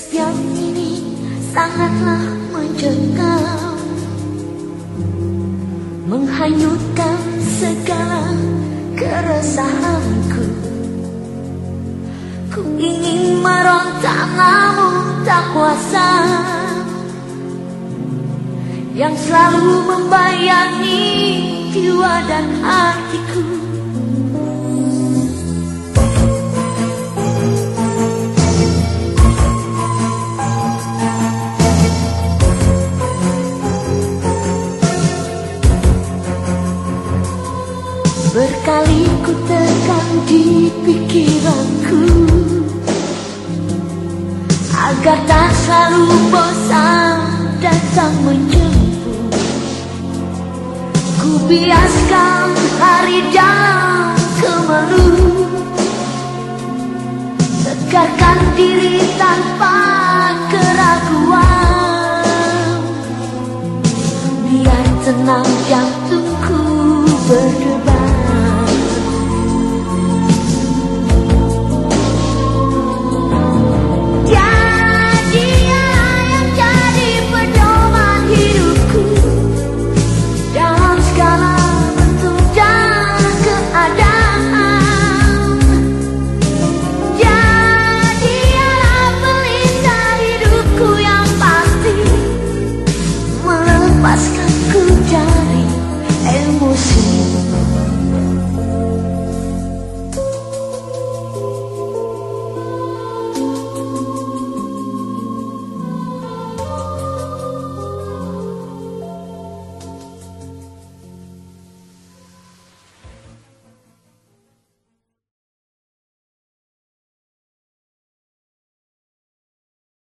Setiap ini sangatlah mencekam. Menghanyutkan segala keresahanku. Ku ingin merontak namun tak kuasa. Yang selalu membayangi jiwa dan hatiku. pikiranku Agar tak selalu bosan datang menjemput. Ku biaskan hari dan kemalu. Tegarkan diri tanpa keraguan. Biar tenang jantungku berdebar